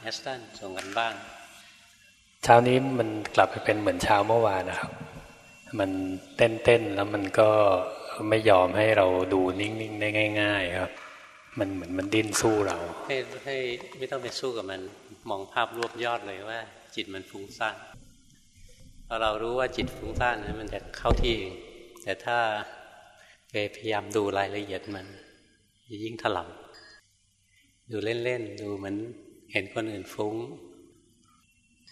แอสตันส่งกันบ้านเช้านี้มันกลับไปเป็นเหมือนเช้าเมื่อวานนะครับ มันเต้นๆแล้วมันก็ไม่ยอมให้เราดูนิ่งๆได้ง่าย ๆ ครับ มันเหมือนมันดิ้นสู้เราให้ให้ไม่ต้องไปสู้กับมัน มองภาพรวบยอดเลยว่า จิตมันฟุ้งซ่านพอเรารู้ว่าจิตฟุ้งซ่านนะมันจะเข้าที่แต่ถ้าพยายามดูรายละเอียดมันจะยิ่งถลำดูเล่นๆดูเหมือน เห็นคนอื่นฟุ้ง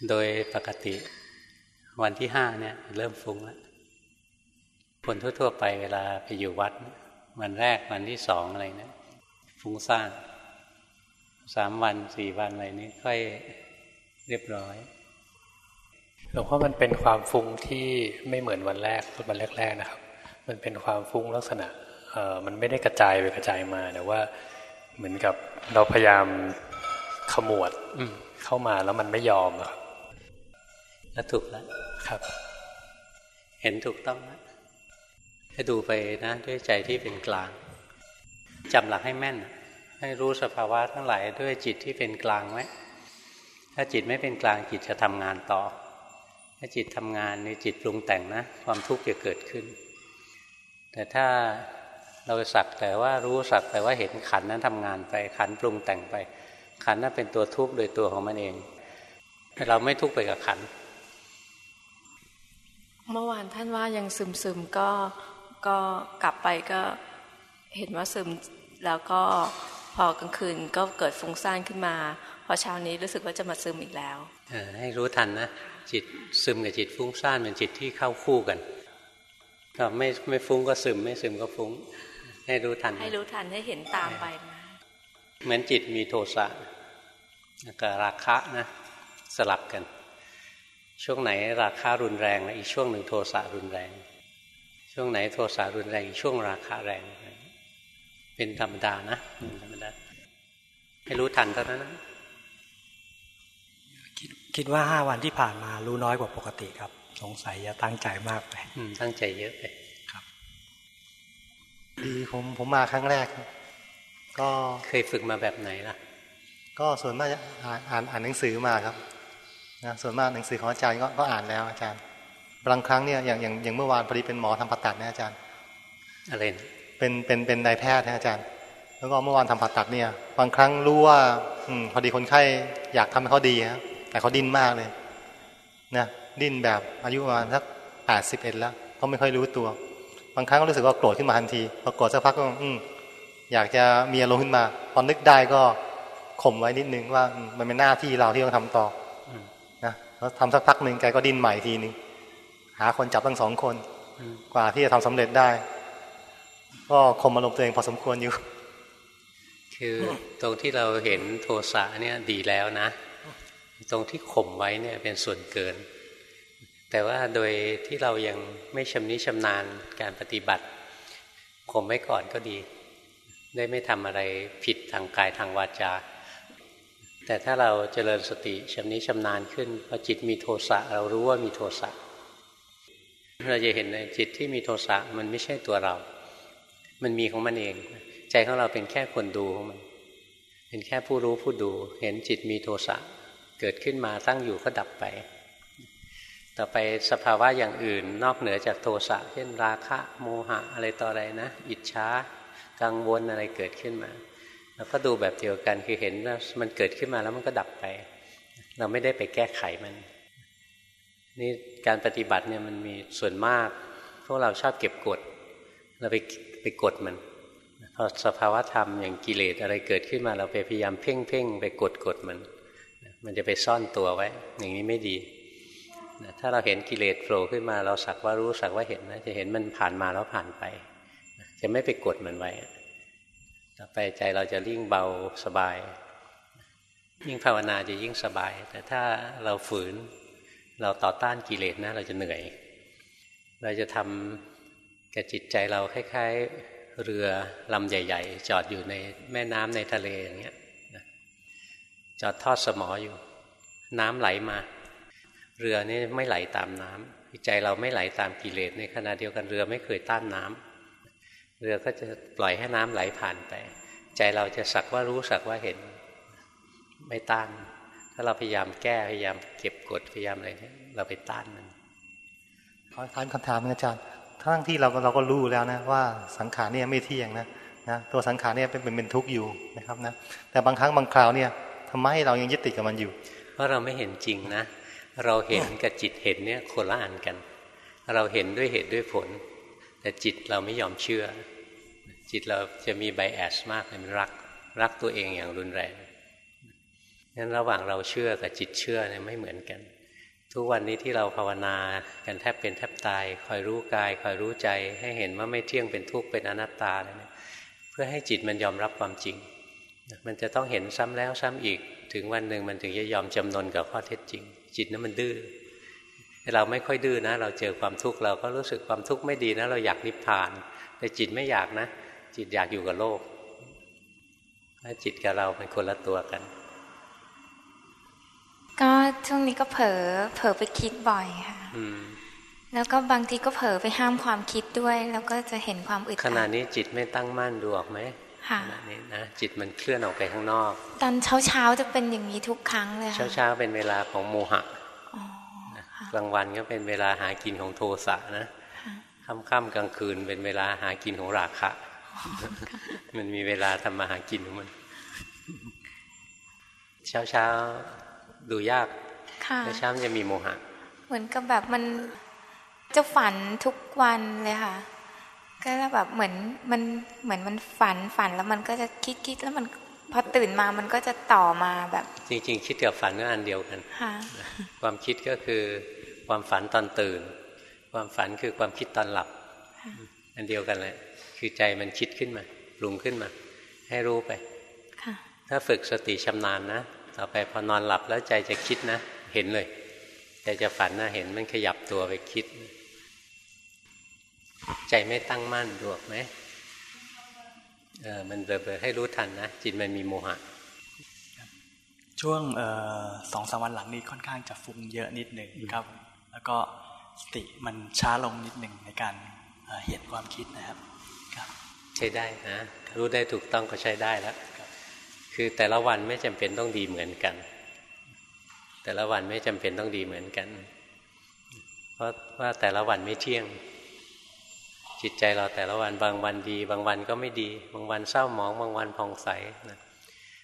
โดยปกติ วันที่ห้าเนี่ยเริ่มฟุ้งแล้วคนทั่ว ๆ ไปเวลาไปอยู่วัด วันแรกวันที่สองอะไรเนี่ยฟุ้งซ่านสามวันสี่วันอะไรนี้ค่อยเรียบร้อยหลวงพ่อมันเป็นความฟุ้งที่ไม่เหมือนวันแรกวันแรกๆนะครับ มันเป็นความฟุ้งลักษณะเออมันไม่ได้กระจายไปกระจายมาแต่ว่าเหมือนกับเราพยายาม ขมวดเข้ามาแล้วมันไม่ยอมครับแล้วถูกแล้วครับ เห็นถูกต้องแล้วให้ดูไปนะ ด้วยใจที่เป็นกลางจำหลักให้แม่น ให้รู้สภาวะทั้งหลายด้วยจิตที่เป็นกลางไว้ถ้าจิตไม่เป็นกลางจิตจะทำงานต่อ ถ้าจิตทำงานในจิตปรุงแต่งนะ ความทุกข์จะเกิดขึ้น แต่ถ้าเราสักแต่ว่ารู้สักแต่ว่าเห็นขันนั้นทำงานไปขันปรุงแต่งไป ขันนั้นเป็นตัวทุกข์โดยตัวของมันเอง เราไม่ทุกข์ไปกับขัน เมื่อวานท่านว่ายังซึมซึมก็ก็กลับไปก็เห็นว่าซึมแล้วก็พอกลางคืนก็เกิดฟุ้งซ่านขึ้นมา พอเช้านี้รู้สึกว่าจะมาซึมอีกแล้วให้รู้ทันนะ จิตซึมกับจิตฟุ้งซ่านเป็นจิตที่เข้าคู่กันก็ไม่ไม่ฟุ้งก็ซึม ไม่ซึมก็ฟุ้ง ให้รู้ทัน ให้รู้ทันให้เห็นตามไปนะ เหมือนจิตมีโทสะกับราคะนะสลับกัน ช่วงไหนราคารุนแรงอีกช่วงหนึ่งโทสะรุนแรง ช่วงไหนโทสะรุนแรงอีกช่วงราคาแรง เป็นธรรมดานะธรรมดาให้รู้ทันเท่านั้นนะคิดคิดว่าห้าวันที่ผ่านมารู้น้อยกว่าปกติครับ สงสัยจะตั้งใจมากไปตั้งใจเยอะไปครับดีผมผมมาครั้งแรก ก็เคยฝึกมาแบบไหนล่ะ ก็ส่วนมากอ่านอ่านอ่านหนังสือมาครับนะส่วนมากหนังสือของอาจารย์ก็ก็อ่านแล้วอาจารย์บางครั้งเนี่ยอย่างอย่างอย่างเมื่อวานพอดีเป็นหมอทำผ่าตัดนะอาจารย์อะไรเป็นเป็นเป็นนายแพทย์นะอาจารย์ แล้วก็เมื่อวานทำผ่าตัดเนี่ย บางครั้งรู้ว่าอืมพอดีคนไข้อยากทำให้เขาดีครับแต่เขาดิ้นมากเลยนะดิ้นแบบอายุประมาณสักแปดสิบเอ็ดแล้วเขาไม่ค่อยรู้ตัว บางครั้งก็รู้สึกว่าโกรธขึ้นมาทันทีพอโกรธสักพักก็อืม อยากจะมีอารมณ์ขึ้นมา พอนึกได้ก็ข่มไว้นิดนึงว่ามันเป็นหน้าที่เราที่ต้องทำต่อนะแล้วทำสักพักหนึ่งแกก็ดิ้นใหม่ทีนึงหาคนจับทั้งสองคน กว่าที่จะทำสำเร็จได้ ก็คมอารมณ์ตัวเองพอสมควรอยู่ คือตรงที่เราเห็นโทสะเนี่ยดีแล้วนะ ตรงที่ข่มไว้เนี่ยเป็นส่วนเกิน แต่ว่าโดยที่เรายังไม่ชำนิชำนาญการปฏิบัติข่มไว้ก่อนก็ดี ได้ไม่ทำอะไรผิดทางกายทางวาจา แต่ถ้าเราเจริญสติชำนิชำนาญขึ้นพอจิตมีโทสะเรารู้ว่ามีโทสะเราจะเห็นในจิตที่มีโทสะมันไม่ใช่ตัวเรา มันมีของมันเอง ใจของเราเป็นแค่คนดูของมัน เป็นแค่ผู้รู้ผู้ดู เห็นจิตมีโทสะเกิดขึ้นมาตั้งอยู่ก็ดับไป ต่อไปสภาวะอย่างอื่น นอกเหนือจากโทสะเช่นราคะ โมหะอะไรต่ออะไรนะ อิจฉา กังวลอะไรเกิดขึ้นมา แล้วก็ดูแบบเดียวกันคือเห็นว่ามันเกิดขึ้นมาแล้วมันก็ดับไป เราไม่ได้ไปแก้ไขมัน นี่การปฏิบัติเนี่ยมันมีส่วนมาก พวกเราชอบเก็บกด เราไปไปกดมันพอสภาวะธรรมอย่างกิเลสอะไรเกิดขึ้นมาเราไปพยายามเพ่งเพ่งไปกดกดมัน มันจะไปซ่อนตัวไว้ อย่างนี้ไม่ดีถ้าเราเห็นกิเลสโผล่ขึ้นมาเราสักว่ารู้สักว่าเห็นนะจะเห็นมันผ่านมาแล้วผ่านไป จะไม่ไปกดมันไว้ ต่อไปใจเราจะยิ่งเบาสบาย ยิ่งภาวนาจะยิ่งสบาย แต่ถ้าเราฝืนเราต่อต้านกิเลสนะ เราจะเหนื่อย เราจะทำกับจิตใจเราคล้ายๆเรือลำใหญ่ ๆ จอดอยู่ในแม่น้ำในทะเลอย่างเงี้ยจอดทอดสมออยู่ น้ำไหลมา เรือนี่ไม่ไหลตามน้ำใจเราไม่ไหลตามกิเลสในขณะเดียวกันเรือไม่เคยต้านน้ำ เรือก็จะปล่อยให้น้ำไหลผ่านไป ใจเราจะสักว่ารู้สักว่าเห็นไม่ต้าน ถ้าเราพยายามแก้พยายามเก็บกดพยายามอะไรเนี่ยเราไปต้านมันขอถามคำถามอาจารย์ทั้งที่เราเราก็รู้แล้วนะว่าสังขารเนี่ยไม่เที่ยงนะนะตัวสังขารเนี่ยเป็นเป็นทุกข์อยู่นะครับนะแต่บางครั้งบางคราวเนี่ยทำไมเรายังยึดติดกับมันอยู่ เพราะเราไม่เห็นจริงนะ เราเห็นกับจิตเห็นเนี่ยคนละอันกัน เราเห็นด้วยเหตุด้วยผล แต่จิตเราไม่ยอมเชื่อ จิตเราจะมีไบแอสมากเลยมันรัก รักตัวเองอย่างรุนแรงงั้นระหว่างเราเชื่อกับจิตเชื่อเนี่ยไม่เหมือนกัน ทุกวันนี้ที่เราภาวนากันแทบเป็นแทบตาย คอยรู้กาย คอยรู้ใจ ให้เห็นว่าไม่เที่ยงเป็นทุกข์เป็นอนัตตาเนี่ยเพื่อให้จิตมันยอมรับความจริง มันจะต้องเห็นซ้ำแล้วซ้ำอีก ถึงวันหนึ่งมันถึงจะยอมจำนนกับข้อเท็จจริง จิตนั้นมันดื้อ เราไม่ค่อยดื้อนะ เราเจอความทุกข์เราก็รู้สึกความทุกข์ไม่ดีนะ เราอยากนิพพาน แต่จิตไม่อยากนะ จิตอยากอยู่กับโลกจิตกับเราเป็นคนละตัวกัน ก็ช่วงนี้ก็เผลอเผลอไปคิดบ่อยค่ะแล้วก็บางทีก็เผลอไปห้ามความคิดด้วย แล้วก็จะเห็นความอึดอัดขณะนี้จิตไม่ตั้งมั่นดูออกไหมค่ะขณะนี้นะจิตมันเคลื่อนออกไปข้างนอก ตอนเช้าเช้าจะเป็นอย่างนี้ทุกครั้งเลยค่ะเช้าเช้าเป็นเวลาของโมหะก ลางวันก็เป็นเวลาหากินของโทสะนะค่ำๆกลางคืนเป็นเวลาหากินของราคะ มันมีเวลาทำมาหากินของมัน เช้าเช้าดูยากแต่ช้ำจะมีโมหะ เหมือนกับแบบมันจะฝันทุกวันเลยค่ะ ก็แบบเหมือนมันเหมือนมันฝันฝันแล้วมันก็จะคิดคิดแล้วมันพอตื่นมามันก็จะต่อมาแบบ จริง ๆ คิดกับฝันก็อันเดียวกัน ความคิดก็คือ ความฝันตอนตื่น ความฝันคือความคิดตอนหลับ อันเดียวกันเลยคือใจมันคิดขึ้นมาปรุงขึ้นมา ให้รู้ไปถ้าฝึกสติชำนาญนะ ต่อไปพอนอนหลับแล้วใจจะคิดนะ เห็นเลยใจจะฝันนะเห็นมันขยับตัวไปคิด ใจไม่ตั้งมั่นดูออกไหมเออมันเบลอๆให้รู้ทันนะ จิตมันมีโมหะ ช่วงสองสามวันหลังนี้ค่อนข้างจะฟุ้งเยอะนิดหนึ่งครับ แล้วก็สติมันช้าลงนิดหนึ่งในการเห็นความคิดนะครับครับ ใช้ได้นะรู้ได้ถูกต้องก็ใช้ได้แล้วคือแต่ละวันไม่จำเป็นต้องดีเหมือนกัน แต่ละวันไม่จำเป็นต้องดีเหมือนกัน เพราะว่าแต่ละวันไม่เที่ยง จิตใจเราแต่ละวันบางวันดี บางวันก็ไม่ดี บางวันเศร้าหมอง บางวันผ่องใสนะ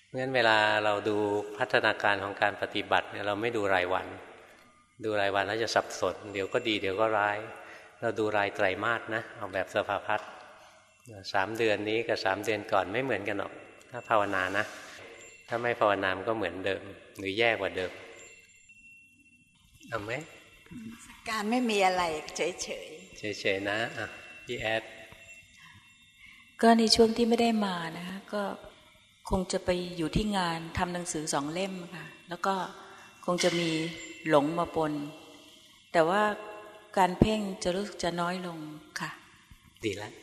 เพราะฉะนั้นเวลาเราดูพัฒนาการของการปฏิบัติเนี่ยเราไม่ดูรายวัน ดูรายวันแล้วจะสับสน เดี๋ยวก็ดีเดี๋ยวก็ร้าย เราดูรายไตรมาสนะเอาแบบสภาพัฒสามเดือนนี้กับสามเดือนก่อนไม่เหมือนกันหรอก ถ้าภาวนานะ ถ้าไม่ภาวนามันก็เหมือนเดิม หรือแย่กว่าเดิมเอาไหมการไม่มีอะไรเฉยเฉยเฉยๆนะอะพี่แอดก็ในช่วงที่ไม่ได้มานะคะก็คงจะไปอยู่ที่งานทำหนังสือสองเล่มค่ะ แล้วก็คงจะมี หลงมาปน แต่ว่าการเพ่งจะรู้สึกจะน้อยลงค่ะ ดีแล้ว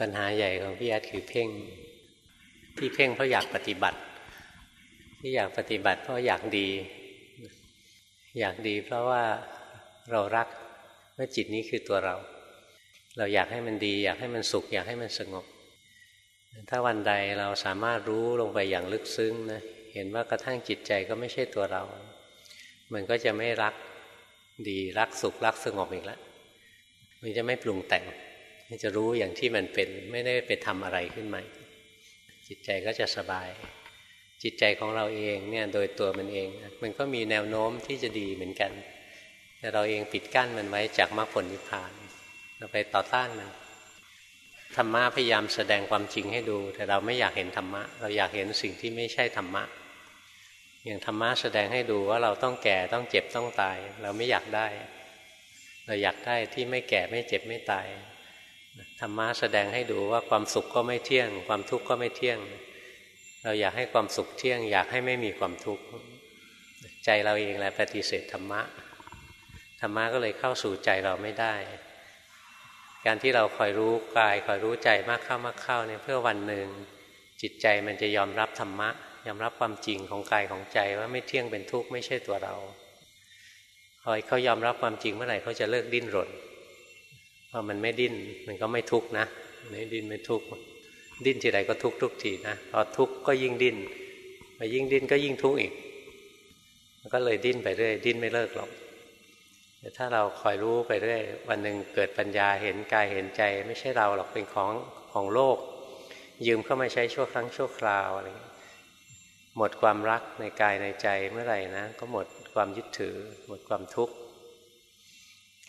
ปัญหาใหญ่ของพี่แอดคือเพ่ง ที่เพ่งเพราะอยากปฏิบัติ ที่อยากปฏิบัติเพราะอยากดี อยากดีเพราะว่าเรารักว่าจิตนี้คือตัวเรา เราอยากให้มันดี อยากให้มันสุข อยากให้มันสงบ ถ้าวันใดเราสามารถรู้ลงไปอย่างลึกซึ้งนะเห็นว่ากระทั่งจิตใจก็ไม่ใช่ตัวเรา มันก็จะไม่รักดีรักสุขรักสงบอีกแล้วมันจะไม่ปรุงแต่ง มันจะรู้อย่างที่มันเป็นไม่ได้ไปทำอะไรขึ้นมาจิตใจก็จะสบาย จิตใจของเราเองเนี่ยโดยตัวมันเอง มันก็มีแนวโน้มที่จะดีเหมือนกัน แต่เราเองปิดกั้นมันไว้จากมรรคผลนิพพาน เราไปต่อต้านมันธรรมะพยายามแสดงความจริงให้ดู แต่เราไม่อยากเห็นธรรมะ เราอยากเห็นสิ่งที่ไม่ใช่ธรรมะ อย่างธรรมะแสดงให้ดูว่าเราต้องแก่ต้องเจ็บต้องตาย เราไม่อยากได้ เราอยากได้ที่ไม่แก่ไม่เจ็บไม่ตายธรรมะแสดงให้ดูว่าความสุขก็ไม่เที่ยง ความทุกข์ก็ไม่เที่ยง เราอยากให้ความสุขเที่ยง อยากให้ไม่มีความทุกข์ใจเราเองแหละปฏิเสธธรรมะธรรมะก็เลยเข้าสู่ใจเราไม่ได้ การที่เราคอยรู้กายคอยรู้ใจมากเข้ามากเข้าเนี่ยเพื่อวันหนึ่งจิตใจมันจะยอมรับธรรมะ ยอมรับความจริงของกายของใจว่าไม่เที่ยงเป็นทุกข์ไม่ใช่ตัวเราคอยเขายอมรับความจริงเมื่อไหร่เขาจะเลิกดิ้นรนพอมันไม่ดิ้นมันก็ไม่ทุกข์นะไม่ดิ้นไม่ทุกข์ดิ้นทีไรก็ทุกข์ทุกทีนะพอทุกข์ก็ยิ่งดิ้นพอยิ่งดิ้นก็ยิ่งทุกข์อีกมันก็เลยดิ้นไปเรื่อยดิ้นไม่เลิกหรอกแต่ถ้าเราคอยรู้ไปเรื่อยวันหนึ่งเกิดปัญญาเห็นกายเห็นใจ ไม่ใช่เราหรอกเป็นของของโลก ยืมเข้ามาใช้ชั่วครั้งชั่วคราวอะไร หมดความรักในกายในใจเมื่อไหร่นะ ก็หมดความยึดถือ หมดความทุกข์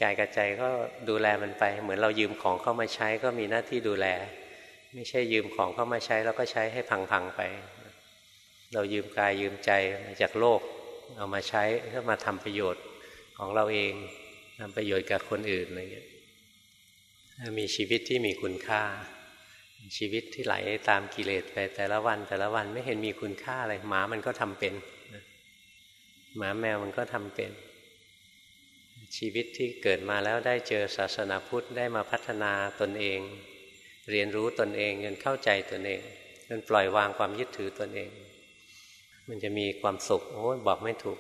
กายกับใจก็ดูแลมันไป เหมือนเรายืมของเข้ามาใช้ก็มีหน้าที่ดูแล ไม่ใช่ยืมของเข้ามาใช้แล้วก็ใช้ให้พังๆไป เรายืมกายยืมใจมาจากโลก เอามาใช้เพื่อมาทำประโยชน์ของเราเองทำประโยชน์กับคนอื่นอะไรเงี้ยมีชีวิตที่มีคุณค่า ชีวิตที่ไหลตามกิเลสไปแต่ละวันแต่ละวันไม่เห็นมีคุณค่าอะไรหมามันก็ทำเป็นหมาแมวมันก็ทำเป็น ชีวิตที่เกิดมาแล้วได้เจอศาสนาพุทธได้มาพัฒนาตนเอง เรียนรู้ตนเองจนเข้าใจตนเองจนปล่อยวางความยึดถือตนเอง มันจะมีความสุขโอ้บอกไม่ถูก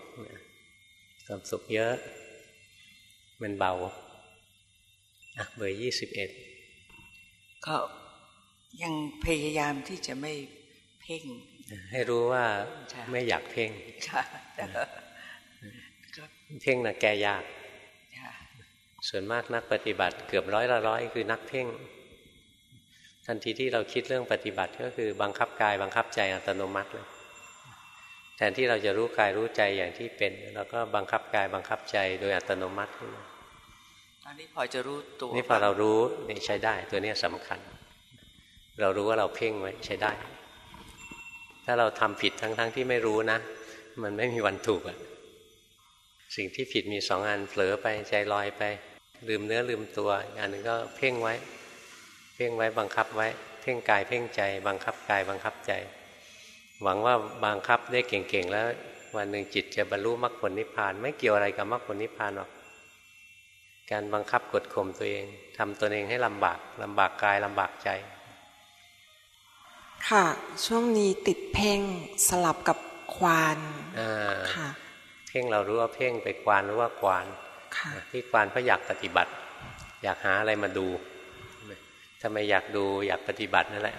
ความสุขเยอะ มันเบาอะเบอร์ยี่สิบเอ็ดก็ ยังพยายามที่จะไม่เพ่ง ให้รู้ว่าไม่อยากเพ่งเพ่งนะแกยาก ส่วนมากนักปฏิบัติเกือบร้อยละร้อยคือนักเพ่ง ทันทีที่เราคิดเรื่องปฏิบัติก็คือบังคับกายบังคับใจอัตโนมัติเลยแทนที่เราจะรู้กายรู้ใจอย่างที่เป็นเราก็บังคับกายบังคับใจโดยอัตโนมัติขึ้นมาตอนนี้พอจะรู้ตัวนี่พอเรารู้นี่ใช้ได้ตัวนี้สำคัญ เรารู้ว่าเราเพ่งไว้ใช้ได้ ถ้าเราทำผิดทั้งๆทที่ไม่รู้นะ มันไม่มีวันถูกอะสิ่งที่ผิดมีสองอันเผลอไปใจลอยไป ลืมเนื้อลืมตัวอันหนึ่งก็เพ่งไว้ เพ่งไว้บังคับไว้ เพ่งกายเพ่งใจ บังคับกายบังคับใจ หวังว่าบังคับได้เก่งๆแล้ว วันหนึ่งจิตจะบรรลุมรรคผลนิพพาน ไม่เกี่ยวอะไรกับมรรคผลนิพพานหรอกการบังคับกดข่มตัวเองทำตัวเองให้ลำบากลำบากกายลำบากใจ ค่ะ ช่วงนี้ติดเพ่งสลับกับควานค่ะเพ่งเรารู้ว่าเพ่งไปควานรู้ว่าควานที่ควานเพราะอยากปฏิบัติ อยากหาอะไรมาดูทำไมอยากดูอยากปฏิบัตินั่นแหละ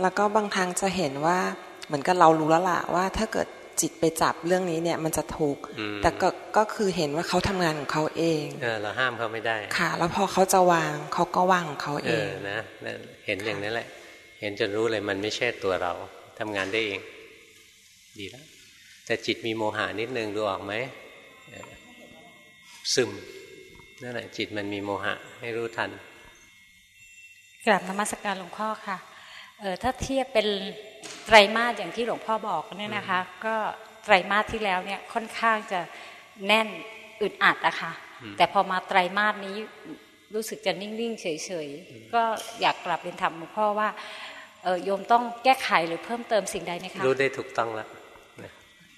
แล้วก็บางทางจะเห็นว่าเหมือนกับเรารู้แล้วล่ะว่าถ้าเกิดจิตไปจับเรื่องนี้เนี่ยมันจะถูก แต่ก็ก็คือเห็นว่าเขาทำงานของเขาเองเออเราห้ามเขาไม่ได้ ค่ะ แล้วพอเขาจะวางเขาก็วางของเขาเองนะเห็นอย่างนั้นแหละ เห็นจนรู้เลยมันไม่ใช่ตัวเราทำงานได้เอง ดีแล้วแต่จิตมีโมหานิดนึงดูออกไหมซึมนั่นแหละจิตมันมีโมหะให้รู้ทันกราบนมัสการหลวงพ่อค่ะเออถ้าเทียบเป็นไตรมาสอย่างที่หลวงพ่อบอกเนี่ยนะคะ ก็ไตรมาสที่แล้วเนี่ยค่อนข้างจะแน่นอึดอัดอะค่ะแต่พอมาไตรมาสนี้ รู้สึกจะนิ่งๆเฉยๆก็อยากกลับเรียนถามหลวงพ่อว่าเออโยมต้องแก้ไขหรือเพิ่มเติมสิ่งใดนะคะรู้ได้ถูกต้องแล้ว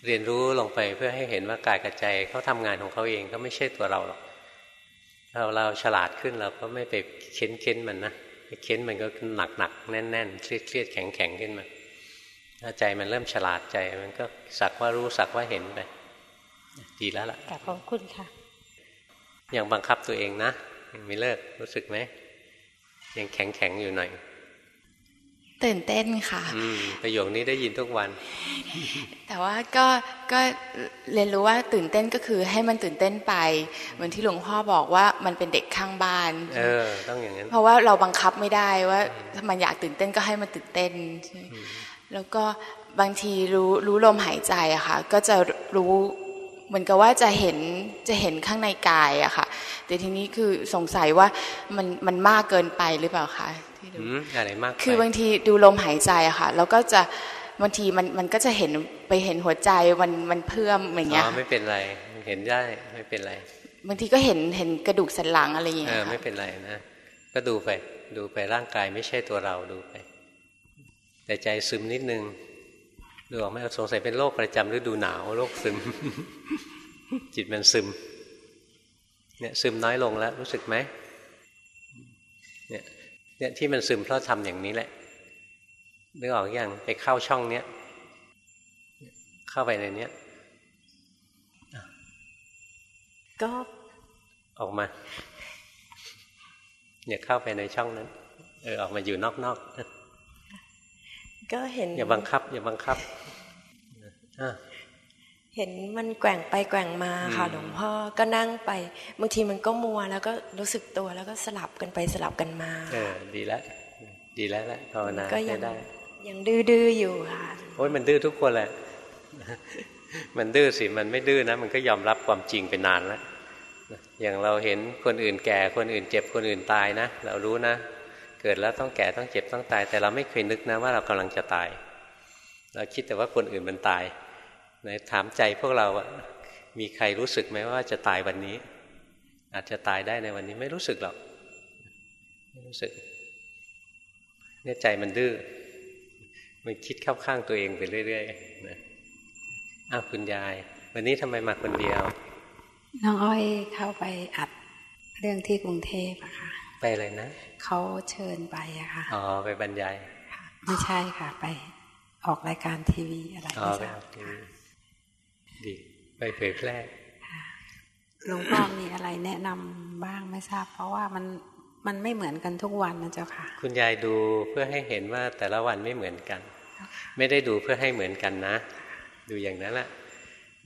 เรียนรู้ลงไปเพื่อให้เห็นว่ากายกับใจเขาทำงานของเขาเองก็ไม่ใช่ตัวเราหรอกเราเราฉลาดขึ้นเราก็ไม่ไปเค้นเค้นมันนะเค้นมันก็หนักหนักแน่นแน่นเครียดเครียดแข็งแข็งขึ้นมาถ้าใจมันเริ่มฉลาดใจมันก็สักว่ารู้สักว่าเห็นไปดีแล้วล่ะขอบคุณค่ะยังบังคับตัวเองนะ ยังไม่เลิกรู้สึกไหมยังแข็งแข็งอยู่หน่อยตื่นเต้นค่ะประโยคนี้ได้ยินทุกวัน แต่ว่าก็ก็เรียนรู้ว่าตื่นเต้นก็คือให้มันตื่นเต้นไป เหมือนที่หลวงพ่อบอกว่ามันเป็นเด็กข้างบ้านเออต้องอย่างนั้น เพราะว่าเราบังคับไม่ได้ว่าถ้ามันอยากตื่นเต้นก็ให้มันตื่นเต้น แล้วก็บางทีรู้รู้ลมหายใจอะค่ะ ก็จะรู้ เหมือนกับว่าจะเห็นจะเห็นข้างในกายอะค่ะ แต่ทีนี้คือสงสัยว่ามันมันมากเกินไปหรือเปล่าคะที่ดูอะไรมากคือบางทีดูลมหายใจอะค่ะแล้วก็จะบางทีมันมันก็จะเห็นไปเห็นหัวใจมันมันเพิ่มอย่างเงี้ยอ๋อไม่เป็นไรเห็นได้ไม่เป็นไรบางทีก็เห็นเห็นกระดูกสันหลังอะไรอย่างเงี้ยเออไม่เป็นไรนะก็ดูไป ดูไปร่างกายไม่ใช่ตัวเราดูไป แต่ใจซึมนิดนึง ดูออกไหมสงสัยเป็นโรคประจำฤดูหนาวโรคซึม จิตมันซึม เนี่ยซึมน้อยลงแล้ว รู้สึกไหมเนี่ยเนี่ยที่มันซึมเพราะทำอย่างนี้แหละนึกออกอยังไปเข้าช่องเนี้ยเข้าไปในเนี้ยก็ออกมาเนี่ยเข้าไปในช่องนั้น เออออกมาอยู่นอกๆ ก็เห็นอย่าบังคับ อย่าบังคับเห็นมันแกว่งไปแกว่งมาค่ะหลวงพ่อก็นั่งไปบางทีมันก็มัวแล้วก็รู้สึกตัวแล้วก็สลับกันไปสลับกันมาเออดีแล้วดีแล้วแหละภาวนาก็ยังได้ยังดื้อๆอยู่ค่ะโอ้ยมันดื้อทุกคนแหละมันดื้อสิมันไม่ดื้อนะ มันก็ยอมรับความจริงไปนานแล้วอย่างเราเห็นคนอื่นแก่คนอื่นเจ็บคนอื่นตายนะ เรารู้นะ เกิดแล้วต้องแก่ต้องเจ็บต้องตาย แต่เราไม่เคยนึกนะว่าเรากำลังจะตาย เราคิดแต่ว่าคนอื่นมันตายไหนถามใจพวกเราอะมีใครรู้สึกไหมว่าจะตายวันนี้ อาจจะตายได้ในวันนี้ไม่รู้สึกหรอกไม่รู้สึกเนี่ยใจมันดื้อมันคิดเข้าข้างตัวเองไปเรื่อยๆนะอ้าวคุณยาย วันนี้ทำไมมาคนเดียว น้องอ้อยเข้าไปอัดเรื่องที่กรุงเทพอะค่ะ ไปอะไรนะเขาเชิญไปอะค่ะอ๋อไปบรรยายไม่ใช่ค่ะ ไปออกรายการทีวีอะไรไม่ทราบดีไปเผยแพร่หลวงพ่อมีอะไรแนะนำบ้างไม่ทราบ เพราะว่ามันมันไม่เหมือนกันทุกวันนะเจ้าค่ะ คุณยายดูเพื่อให้เห็นว่าแต่ละวันไม่เหมือนกัน ไม่ได้ดูเพื่อให้เหมือนกันนะ ดูอย่างนั้นแหละ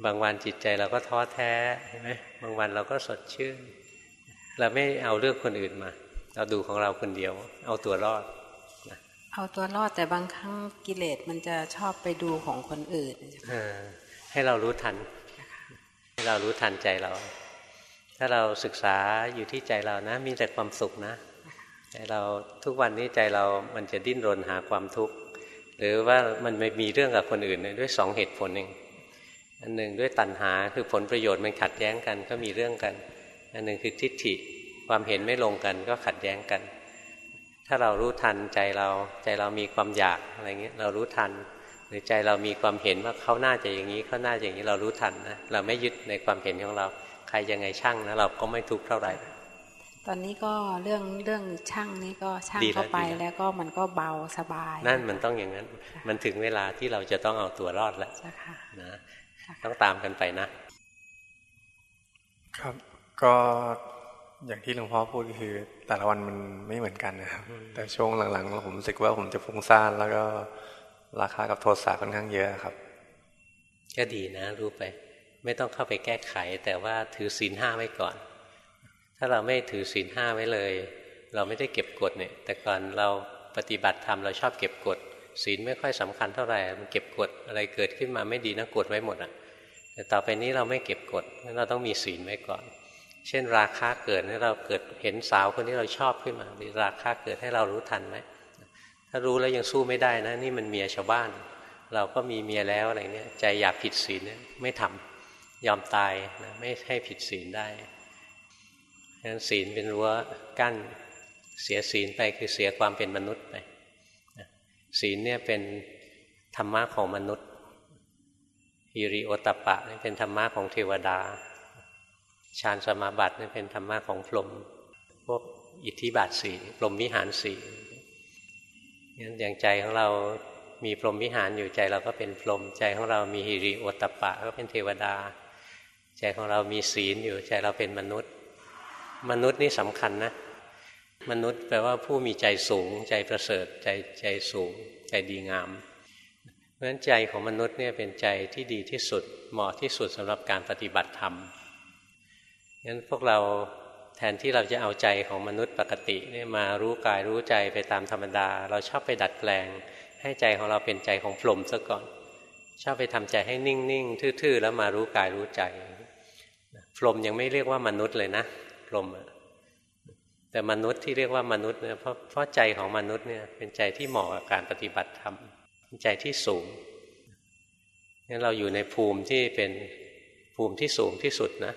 บางวันจิตใจเราก็ท้อแท้ใช่ไหมบางวันเราก็สดชื่น เราไม่เอาเรื่องคนอื่นมา เราดูของเราคนเดียว เอาตัวรอดเอาตัวรอดแต่บางครั้งกิเลสมันจะชอบไปดูของคนอื่นให้เรารู้ทัน ให้เรารู้ทันใจเรา ถ้าเราศึกษาอยู่ที่ใจเรานะ มีแต่ความสุขนะใจเราทุกวันนี้ใจเรามันจะดิ้นรนหาความทุกข์หรือว่ามันไม่มีเรื่องกับคนอื่นด้วยสองเหตุผลเองอันหนึ่งด้วยตัณหาคือผลประโยชน์มันขัดแย้งกันก็มีเรื่องกัน อันหนึ่งคือทิฏฐิความเห็นไม่ลงกันก็ขัดแย้งกัน ถ้าเรารู้ทันใจเราใจเรามีความอยากอะไรเงี้ยเรารู้ทันรือใจเรามีความเห็นว่าเขาน่าจะอย่างนี้เขาน่าอย่างนี้เรารู้ทันนะเราไม่ยึดในความเห็นของเรา ใครยังไงช่างนะเราก็ไม่ทุกข์เท่าไหร่ตอนนี้ก็เรื่องเรื่องช่างนี้ก็ช่างเข้าไปแล้วก็มันก็เบาสบาย นั่นมันต้องอย่างนั้น มันถึงเวลาที่เราจะต้องเอาตัวรอดแล้วนะต้องตามกันไปนะ ครับ ก็อย่างที่หลวงพ่อพูดคือแต่ละวันมันไม่เหมือนกันนะครับแต่ช่วงหลังๆผมรู้สึกว่าผมจะฟุ้งซ่านแล้วก็ราคากับโทสะค่อนข้างเยอะครับ ก็ดีนะ รู้ไป ไม่ต้องเข้าไปแก้ไข แต่ว่าถือศีลห้าไว้ก่อน ถ้าเราไม่ถือศีลห้าไว้เลย เราไม่ได้เก็บกฎเนี่ย แต่ก่อนเราปฏิบัติธรรมเราชอบเก็บกฎศีลไม่ค่อยสำคัญเท่าไหร่มันเก็บกฎอะไรเกิดขึ้นมาไม่ดีนะกดไว้หมดอะแต่ต่อไปนี้เราไม่เก็บกฎเราต้องมีศีลไว้ก่อน เช่น ราคาเกิดให้เราเกิดเห็นสาวคนที่เราชอบขึ้นมาหรือราคาเกิดให้เรารู้ทันไหมถ้ารู้แล้วยังสู้ไม่ได้นะ นี่มันเมียชาวบ้าน เราก็มีเมียแล้วอะไรเนี่ยใจอยากผิดศีลเนี่ยไม่ทำยอมตายนะไม่ให้ผิดศีลได้ฉะนั้นศีลเป็นรั้วกั้นเสียศีลไปคือเสียความเป็นมนุษย์ไปศีลเนี่ยเป็นธรรมะของมนุษย์ฮิริโอตปะนี่เป็นธรรมะของเทวดา ฌานสมาบัตินี่เป็นธรรมะของพรหมพวกอิทธิบาทสี่พรหมวิหารสี่งั้นอย่างใจของเรามีพรหมวิหารอยู่ใจเราก็เป็นพรหมใจของเรามีฮิริโอตตะปะก็เป็นเทวดา ใจของเรามีศีลอยู่ใจเราเป็นมนุษย์ มนุษย์นี่สำคัญนะ มนุษย์แปลว่าผู้มีใจสูง ใจประเสริฐใจใจสูง ใจดีงามเพราะฉะนั้นใจของมนุษย์เนี่ยเป็นใจที่ดีที่สุดเหมาะที่สุดสำหรับการปฏิบัติธรรม งั้นพวกเราแทนที่เราจะเอาใจของมนุษย์ปกติเนี่ยมารู้กายรู้ใจไปตามธรรมดา เราชอบไปดัดแปลง ให้ใจของเราเป็นใจของพรหมซะก่อน ชอบไปทำใจให้นิ่งๆทื่อๆแล้วมารู้กายรู้ใจพรหมยังไม่เรียกว่ามนุษย์เลยนะพรหมแต่มนุษย์ที่เรียกว่ามนุษย์เนี่ยเพราะเพราะใจของมนุษย์เนี่ยเป็นใจที่เหมาะกับการปฏิบัติธรรมเป็นใจที่สูงงั้นเราอยู่ในภูมิที่เป็นภูมิที่สูงที่สุดนะ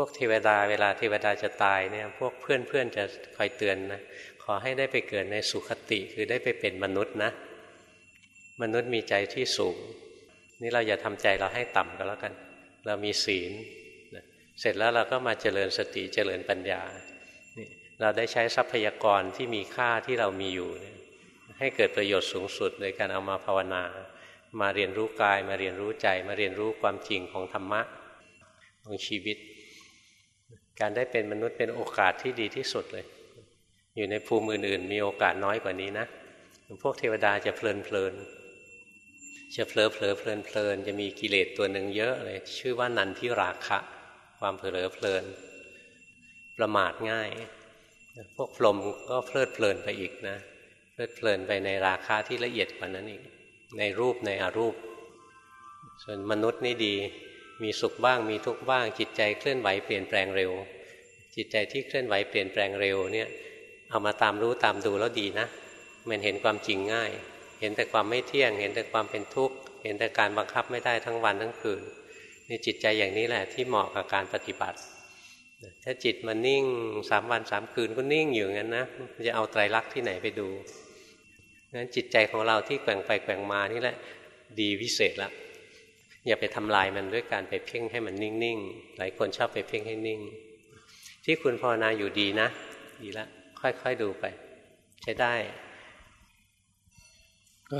วกเทวดาเวลาเทวดาจะตายเนี่ยพวกเพื่อนเพื่อนจะคอยเตือนนะขอให้ได้ไปเกิดในสุขติคือได้ไปเป็นมนุษย์นะ มนุษย์มีใจที่สูง นี่เราอย่าทำใจเราให้ต่ำก็แล้วกัน เรามีศีลเสร็จแล้วเราก็มาเจริญสติเจริญปัญญาเราได้ใช้ทรัพยากรที่มีค่าที่เรามีอยู่ ให้เกิดประโยชน์สูงสุดในการเอามาภาวนา มาเรียนรู้กายมาเรียนรู้ใจ มาเรียนรู้ความจริงของธรรมะของชีวิต การได้เป็นมนุษย์เป็นโอกาสที่ดีที่สุดเลย อยู่ในภูมิอื่น ๆ มีโอกาสน้อยกว่านี้นะพวกเทวดาจะเพลินเพลินจะเผลอเผลอเพลินเพลินจะมีกิเลสตัวหนึ่งเยอะเลย ชื่อว่านันทิราคะ ความเผลอเพลิน ประมาทง่าย พวกพรหมก็เพลิดเพลินไปอีกนะเพลิดเพลินไปในราคาที่ละเอียดกว่านั้นอีก ในรูปในอรูป ส่วนมนุษย์นี่ดี มีสุขบ้างมีทุกข์บ้าง จิตใจเคลื่อนไหวเปลี่ยนแปลงเร็ว จิตใจที่เคลื่อนไหวเปลี่ยนแปลงเร็วเนี่ยเอามาตามรู้ตามดูแล้วดีนะ มันเห็นความจริงง่าย เห็นแต่ความไม่เที่ยง เห็นแต่ความเป็นทุกข์ เห็นแต่การบังคับไม่ได้ทั้งวันทั้งคืนนี่จิตใจอย่างนี้แหละที่เหมาะกับการปฏิบัติ ถ้าจิตมันนิ่งสามวันสามคืนก็นิ่งอยู่งั้นนะจะเอาไตรลักษณ์ที่ไหนไปดูงั้นจิตใจของเราที่แกว่งไปแกว่งมานี่แหละ ดีวิเศษละ อย่าไปทำลายมันด้วยการไปเพ่งให้มันนิ่งๆ หลายคนชอบไปเพ่งให้นิ่ง ที่คุณภาวนาอยู่ดีนะ ดีละ ค่อยๆดูไป ใช้ได้ก็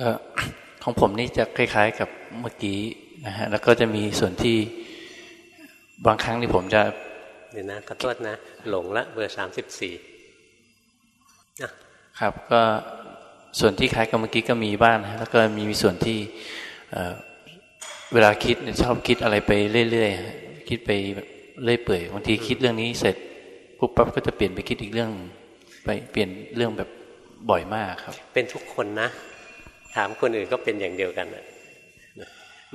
ของผมนี่จะคล้าย ๆ กับเมื่อกี้นะฮะแล้วก็จะมีส่วนที่บางครั้งที่ผมจะเดี๋ยวนะขอโทษนะ หลงละเบอร์สามสิบสี่ครับก็ส่วนที่คล้ายกับเมื่อกี้ก็มีบ้างนะแล้วก็มีมีส่วนที่ เวลาคิดชอบคิดอะไรไปเรื่อยๆคิดไปเรื่อยเปื่อยบางทีคิดเรื่องนี้เสร็จปุ๊บปั๊บก็จะเปลี่ยนไปคิดอีกเรื่อง ไปเปลี่ยนเรื่องแบบบ่อยมากครับ เป็นทุกคนนะ ถามคนอื่นก็เป็นอย่างเดียวกันนะ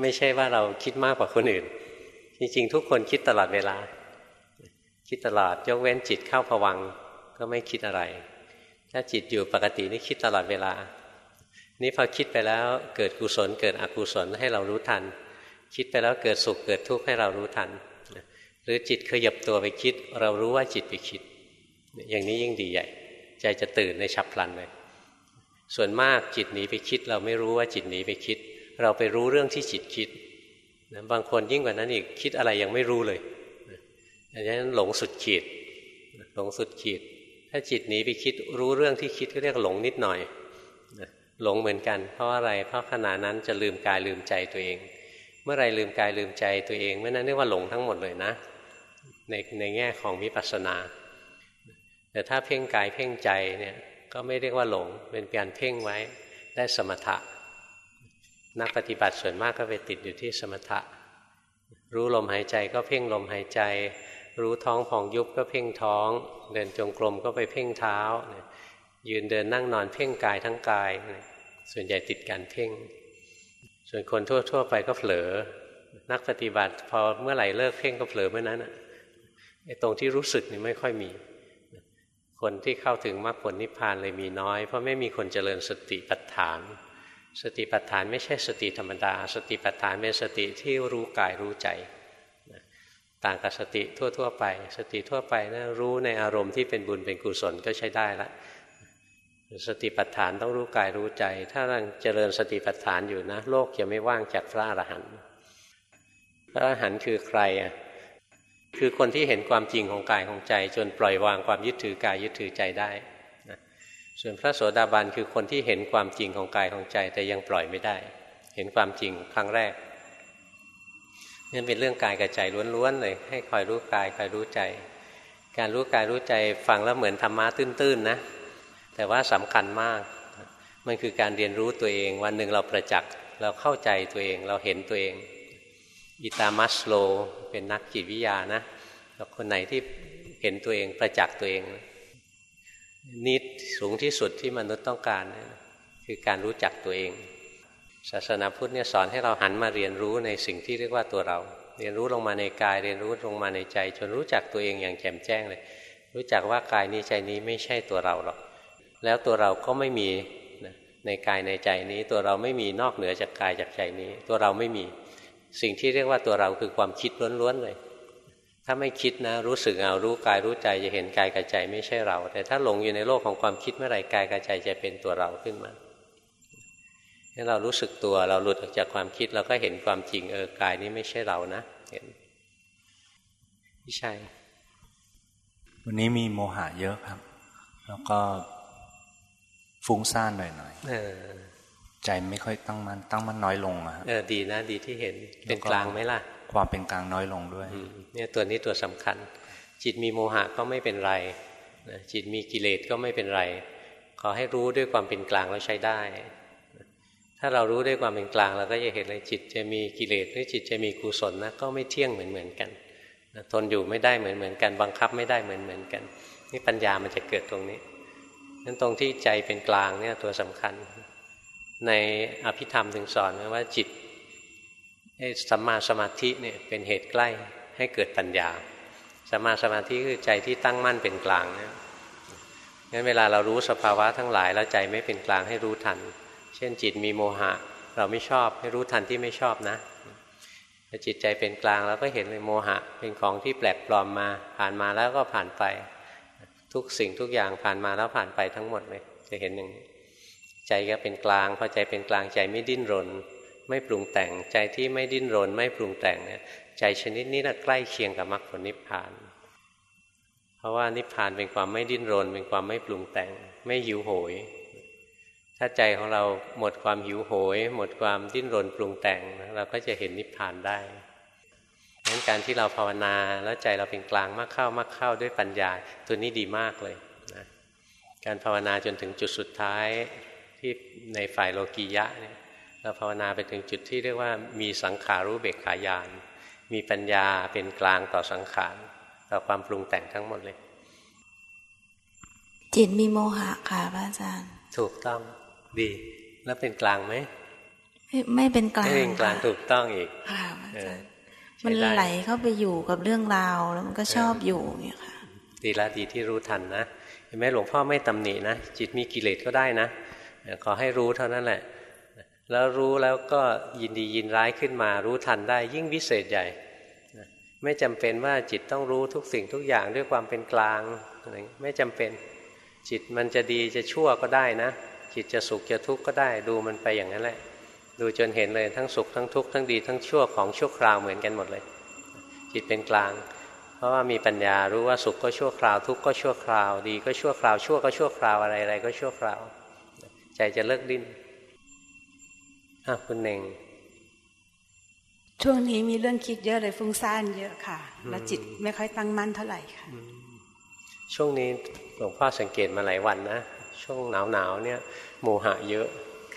ไม่ใช่ว่าเราคิดมากกว่าคนอื่น จริงๆ ทุกคนคิดตลอดเวลา คิดตลอดยกเว้นจิตเข้าผวังก็ไม่คิดอะไร ถ้าจิตอยู่ปกตินี่คิดตลอดเวลา นี่พอคิดไปแล้วเกิดกุศลเกิดอกุศลให้เรารู้ทัน คิดไปแล้วเกิดสุขเกิดทุกข์ให้เรารู้ทัน หรือจิตขยับตัวไปคิด เรารู้ว่าจิตไปคิด อย่างนี้ยิ่งดีใหญ่ ใจจะตื่นในฉับพลันเลยส่วนมากจิตหนีไปคิด เราไม่รู้ว่าจิตหนีไปคิด เราไปรู้เรื่องที่จิตคิดบางคนยิ่งกว่านั้นอีกคิดอะไรยังไม่รู้เลยดังนั้นหลงสุดขีดหลงสุดขีด ถ้าจิตหนีไปคิดรู้เรื่องที่คิดก็เรียกหลงนิดหน่อย หลงเหมือนกัน เพราะอะไร เพราะขณะนั้นจะลืมกายลืมใจตัวเอง เมื่อไรลืมกายลืมใจตัวเองเมื่อนั้นเรียกว่าหลงทั้งหมดเลยนะ ในในแง่ของวิปัสสนา แต่ถ้าเพ่งกายเพ่งใจเนี่ยก็ไม่เรียกว่าหลง เป็นการเพ่งไว้ได้สมถะ นักปฏิบัติส่วนมากก็ไปติดอยู่ที่สมถะ รู้ลมหายใจก็เพ่งลมหายใจ รู้ท้องผ่องยุบก็เพ่งท้อง เดินจงกรมก็ไปเพ่งเท้ายื ยืนเดินนั่งนอนเพ่งกายทั้งกาย ส่วนใหญ่ติดการเพ่ง ส่วนคนทั่ว ๆ ไปก็เผลอ นักปฏิบัติ พอเมื่อไหร่เลิกเพ่งก็เผลอเมื่อนั้นไอ้ตรงที่รู้สึกนี่ไม่ค่อยมี คนที่เข้าถึงมรรคผลนิพพานเลยมีน้อย เพราะไม่มีคนเจริญสติปัฏฐาน สติปัฏฐานไม่ใช่สติธรรมดา สติปัฏฐานเป็นสติที่รู้กายรู้ใจต่างกับสติทั่ว ๆ ไป สติทั่วไปนะรู้ในอารมณ์ที่เป็นบุญเป็นกุศลก็ใช้ได้ละ สติปัฏฐานต้องรู้กายรู้ใจ ถ้าเราเจริญสติปัฏฐานอยู่นะ โลกจะไม่ว่างจากพระอรหันต์พระอรหันต์คือใครอะคือคนที่เห็นความจริงของกายของใจ จนปล่อยวางความยึดถือกายยึดถือใจได้นะส่วนพระโสดาบันคือคนที่เห็นความจริงของกายของใจ แต่ยังปล่อยไม่ได้ เห็นความจริงครั้งแรกนี่เป็นเรื่องกายกับใจล้วนๆเลยให้คอยรู้กายคอยรู้ใจ การรู้กายรู้ใจฟังแล้วเหมือนธรรมะตื้นๆนะ แต่ว่าสำคัญมาก มันคือการเรียนรู้ตัวเอง วันหนึ่งเราประจักษ์เราเข้าใจตัวเอง เราเห็นตัวเองอิตามัสโล เป็นนักจิตวิทยานะคนไหนที่เห็นตัวเองประจักษ์ตัวเอง นิดสูงที่สุดที่มนุษย์ต้องการ คือการรู้จักตัวเอง ศาสนาพุทธเนี่ยสอนให้เราหันมาเรียนรู้ในสิ่งที่เรียกว่าตัวเรา เรียนรู้ลงมาในกาย เรียนรู้ลงมาในใจ จนรู้จักตัวเองอย่างแจ่มแจ้งเลย รู้จักว่ากายนี้ใจนี้ไม่ใช่ตัวเราหรอก แล้วตัวเราก็ไม่มีในกายในใจนี้ ตัวเราไม่มีนอกเหนือจากกายจากใจนี้ ตัวเราไม่มีสิ่งที่เรียกว่าตัวเราคือความคิดล้วนๆเลย ถ้าไม่คิดนะรู้สึกเอารู้กายรู้ใจจะเห็นกายกับใจไม่ใช่เรา แต่ถ้าหลงอยู่ในโลกของความคิดเมื่อไหร่กายกับใจจะเป็นตัวเราขึ้นมาถ้าเรารู้สึกตัวเราหลุดออกจากความคิดเราก็เห็นความจริงเออกายนี้ไม่ใช่เรานะเห็นพี่ชัยวันนี้มีโมหะเยอะครับ แล้วก็ ฟุ้งซ่านหน่อยหน่อยใจไม่ค่อยตั้งมันตั้งมันน้อยลงอะเออดีนะ ดีที่เห็นเป็นกลางไหมล่ะ ความเป็นกลางน้อยลงด้วยเนี่ยตัวนี้ตัวสำคัญ จิตมีโมหะก็ไม่เป็นไรจิตมีกิเลสก็ไม่เป็นไร ขอให้รู้ด้วยความเป็นกลางแล้วใช้ได้ทถ้าเรารู้ด้วยความเป็นกลางเราก็จะเห็นเลยจิตจะมีกิเลสหรือจิตจะมีกุศลนะก็ไม่เที่ยงเหมือนเหมือนกันทนอยู่ไม่ได้เหมือนเหมือนกัน บังคับไม่ได้เหมือนเหมือนกัน นี่ปัญญามันจะเกิดตรงนี้ นั้นตรงที่ใจเป็นกลางเนี่ยตัวสำคัญ ในอภิธรรมถึงสอนว่าจิตสัมมาสมาธิเนี่ยเป็นเหตุใกล้ให้เกิดปัญญาสัมมาสมาธิคือใจที่ตั้งมั่นเป็นกลางเนี่ยงั้นเวลาเรารู้สภาวะทั้งหลายแล้วใจไม่เป็นกลางให้รู้ทัน เช่นจิตมีโมหะ เราไม่ชอบให้รู้ทันที่ไม่ชอบนะแต่จิตใจเป็นกลางเราก็เห็นเลยโมหะ เป็นของที่แปลกปลอมมาผ่านมาแล้วก็ผ่านไป ทุกสิ่งทุกอย่างผ่านมาแล้วผ่านไปทั้งหมดเลย จะเห็นอย่างนี้ใจก็เป็นกลางพอใจเป็นกลางใจไม่ดิ้นรน ไม่ปรุงแต่งใจที่ไม่ดิ้นรน ไม่ปรุงแต่งเนี่ยใจชนิดนี้นะใกล้เคียงกับมรรคผลนิพพาน เพราะว่านิพพานเป็นความไม่ดิ้นรน เป็นความไม่ปรุงแต่ง ไม่หิวโหย ถ้าใจของเราหมดความหิวโหย หมดความดิ้นรนปรุงแต่ง เราก็จะเห็นนิพพานได้ งนั้นการที่เราภาวนาแล้วใจเราเป็นกลางมากเข้ามากเข้าด้วยปัญญา ตัวนี้ดีมากเลยนะการภาวนาจนถึงจุดสุดท้ายที่ในฝ่ายโลกียะเนี่ยเราภาวนาไปถึงจุดที่เรียกว่ามีสังขารู้เบกขายาน มีปัญญาเป็นกลางต่อสังขารต่อความปรุงแต่งทั้งหมดเลย จิตมีโมหะค่ะพระอาจารย์ ถูกต้องดี แล้วเป็นกลางไหมไม่ไม่เป็นกลางไม่เป็นกลางถูกต้องอีกค่ะพระอาจารย์ มันไหลเข้าไปอยู่กับเรื่องราวแล้วมันก็ชอบอยู่เนี่ยค่ะดีละดีที่รู้ทันนะเห็นไหมหลวงพ่อไม่ตำหนินะจิตมีกิเลสก็ได้นะขอให้รู้เท่านั้นแหละ แล้วรู้แล้วก็ยินดียินร้ายขึ้นมา รู้ทันได้ยิ่งวิเศษใหญ่ไม่จำเป็นว่าจิตต้องรู้ทุกสิ่งทุกอย่างด้วยความเป็นกลางไม่จำเป็นจิตมันจะดีจะชั่วก็ได้นะ จิตจะสุขจะทุกข์ก็ได้ดูมันไปอย่างนั้นแหละ ดูจนเห็นเลยทั้งสุขทั้งทุกข์ทั้งดีทั้งชั่วของชั่วคราวเหมือนกันหมดเลย จิตเป็นกลาง เพราะว่ามีปัญญารู้ว่าสุขก็ชั่วคราว ทุกข์ก็ชั่วคราว ดีก็ชั่วคราว ชั่วก็ชั่วคราวอะไรอะไรก็ชั่วคราว ใจจะเลิกดิ้นอะคุณเน่งช่วงนี้มีเรื่องคิดเยอะเลยฟุ้งซ่านเยอะค่ะ แล้วจิตไม่ค่อยตั้งมั่นเท่าไหร่ค่ะ ช่วงนี้หลวงพ่อสังเกตมาหลายวันนะ ช่วงหนาวหนาวเนี่ยโมหะเยอะ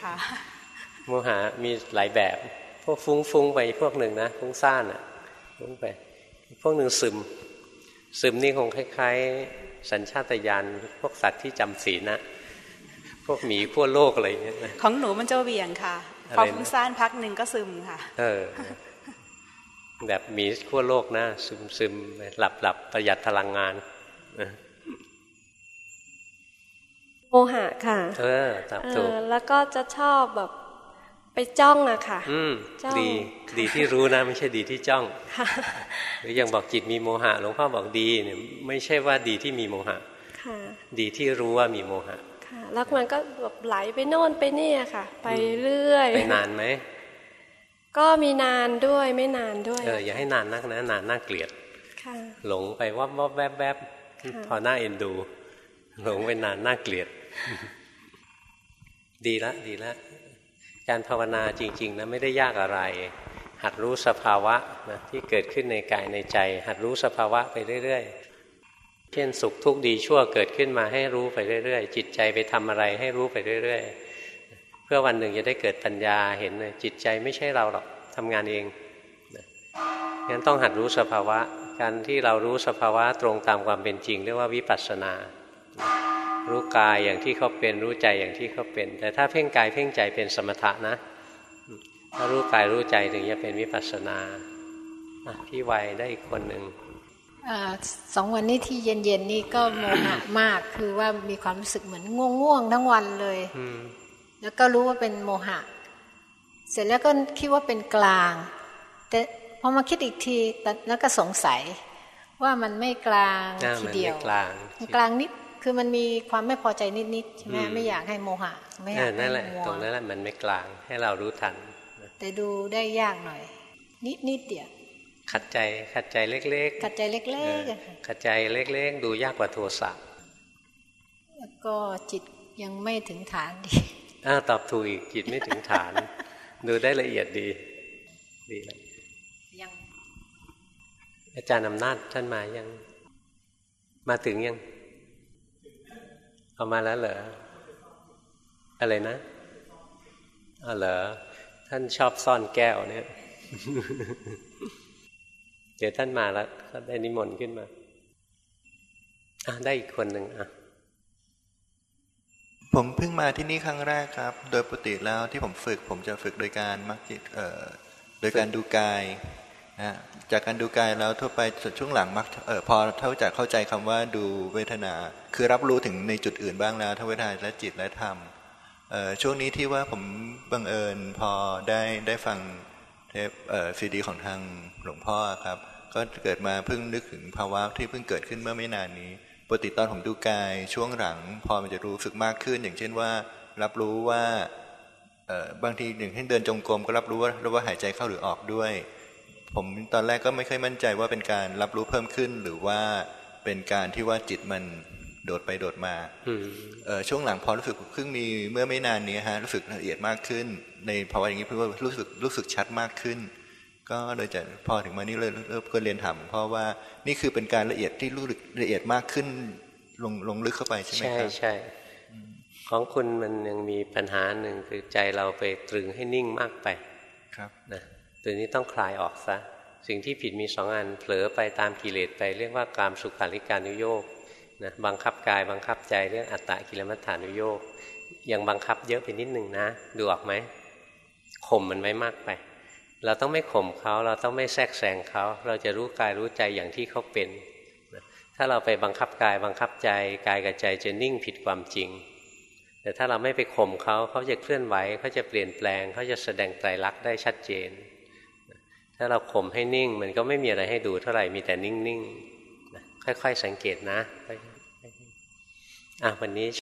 ค่ะ โมหะมีหลายแบบ พวกฟุ้งฟุ้งไปพวกหนึ่งนะฟุ้งซ่านอะฟุ้งไป พวกหนึ่งซึม ซึมนี่คงคล้าย ๆ สัญชาตญาณพวกสัตว์ที่จำศีลนะพวกหมีขั้วโลกอะไรอย่างเงี้ยของหนูมันจะเวียงค่ะพอฟุ้งซ่านพักหนึ่งก็ซึมค่ะ เออ แบบมีขั้วโลกนะซึมซึมหลับหลับประหยัดพลังงานโมหะค่ะ เออตับถูกแล้วก็จะชอบแบบ ไปจ้องอะค่ะ อืมดีดีที่รู้นะ ไม่ใช่ดีที่จ้องหรือยังบอกจิตมีโมหะหลวงพ่อบอกดีเนี่ยไม่ใช่ว่าดีที่มีโมหะดีที่รู้ว่ามีโมหะแล้วมันก็แบบไหลไปโน่นไปนี่ค่ะ ไปเรื่อยไปนานไหมก็มีนานด้วยไม่นานด้วยเอออย่าให้นานนักนะนานน่าเกลียดหลงไปวับวับแวบแวบพอหน้าเอ็นดู หลงไปนานน่าเกลียด ดีละดีละ การภาวนาจริงๆนะไม่ได้ยากอะไร หัดรู้สภาวะนะที่เกิดขึ้นในกายในใจ หัดรู้สภาวะไปเรื่อยๆ เช่นสุขทุกข์ดีชั่วเกิดขึ้นมาให้รู้ไปเรื่อยๆ จิตใจไปทำอะไรให้รู้ไปเรื่อยๆ เพื่อวันหนึ่งจะได้เกิดปัญญาเห็นเลยจิตใจไม่ใช่เราหรอกทำงานเองงั้นต้องหัดรู้สภาวะ การที่เรารู้สภาวะตรงตามความเป็นจริง เรียกว่าวิปัสสนา รู้กายอย่างที่เขาเป็นรู้ใจอย่างที่เขาเป็น แต่ถ้าเพ่งกายเพ่งใจเป็นสมถะนะ ถ้ารู้กายรู้ใจถึงจะเป็นวิปัสสนาพี่วัยได้อีกคนหนึ่งสองวันนี้ที่เย็นๆนี่ก็โมหะมากคือว่ามีความรู้สึกเหมือนง่วงๆทั้งวันเลยแล้วก็รู้ว่าเป็นโมหะ เสร็จแล้วก็คิดว่าเป็นกลาง แต่พอมาคิดอีกทีแล้วก็สงสัย ว่ามันไม่กลางทีเดียวกลางกลางนิด คือมันมีความไม่พอใจนิดๆใช่ไหมไม่อยากให้โมหะ ไม่อยากให้นั่นแหละตรงนั้นแหละมันไม่กลางให้เรารู้ทัน แต่ดูได้ยากหน่อย นิดนิดเดียวขัดใจขัดใจเล็ก ๆ ขัดใจเล็กๆขัดใจเล็ก ๆ ดูยากกว่าโทสะแล้วก็จิตยังไม่ถึงฐานดีอ้าตอบถูกอีกจิตไม่ถึงฐาน ดูได้ละเอียดดี ดีเลยยังอาจารย์อำนาจท่านมายัง มาถึงยัง เอามาแล้วเหรอ อะไรนะอ๋อเหรอ ท่านชอบซ่อนแก้วเนี่ย เดี๋ยวท่านมาแล้วก็ได้นิมนต์ขึ้นมาอะได้อีกคนหนึ่งอะผมเพิ่งมาที่นี่ครั้งแรกครับ โดยปกติแล้วที่ผมฝึก ผมจะฝึกโดยการมักจิตเอ่อโดยการดูกาย นะจากการดูกายแล้วทั่วไปช่วงหลังมักเออพอเท่าจากเข้าใจคำว่าดูเวทนา คือรับรู้ถึงในจุดอื่นบ้างแล้วทั้งเวทนาและจิตและธรรมช่วงนี้ที่ว่าผมบังเอิญพอได้ได้ฟังเทปซีดีของทางหลวงพ่อครับ ก็เกิดมาเพิ่งนึกถึงภาวะที่เพิ่งเกิดขึ้นเมื่อไม่นานนี้ปกติตอนผมดูกายช่วงหลัง พอมันจะรู้สึกมากขึ้น อย่างเช่นว่า รับรู้ว่าบางทีอย่งเช่เดินจงกรมก็รับรู้ว่ารู้ว่าหายใจเข้าหรือออกด้วย ผมตอนแรกก็ไม่ค่อยมั่นใจว่าเป็นการรับรู้เพิ่มขึ้น หรือว่าเป็นการที่ว่าจิตมันโดดไปโดดมาช่วงหลังพอรู้สึกเพิ่งมีเมื่อไม่นานนี้ฮะรู้สึกละเอียดมากขึ้น ในภาวะอย่างนี้เพื่อรู้สึกรู้สึกชัดมากขึ้น ก็เลยจะพอถึงมานี้เลยเริ่มก็เรียนถามเพราะว่านี่คือเป็นการละเอียดที่รู้ละเอียดมากขึ้นลงลงลึกเข้าไปใช่ไหมครับใช่ใช่ของคุณมันยังมีปัญหาหนึ่งคือใจเราไปตรึงให้นิ่งมากไปครับนะ ตัวนี้ต้องคลายออกซะ สิ่งที่ผิดมีสองอัน เผลอไปตามกิเลสไปเรียกว่าการสุขาริการุโยกนะบังคับกายบังคับใจเรื่องอัตตะกิลมัฏฐานุโยกยังบังคับเยอะไปนิดนึงนะ ดูออกไหมข่มมันไว้มากไป เราต้องไม่ข่มเขาเราต้องไม่แทรกแซงเขาเราจะรู้กายรู้ใจอย่างที่เขาเป็น ถ้าเราไปบังคับกายบังคับใจกายกับใจจะนิ่งผิดความจริง แต่ถ้าเราไม่ไปข่มเขาเขาจะเคลื่อนไหวเขาจะเปลี่ยนแปลงเขาจะแสดงไตรลักษณ์ได้ชัดเจน ถ้าเราข่มให้นิ่ง มันก็ไม่มีอะไรให้ดูเท่าไหร่มีแต่นิ่งๆค่อย ๆ สังเกตนะอะวันนี้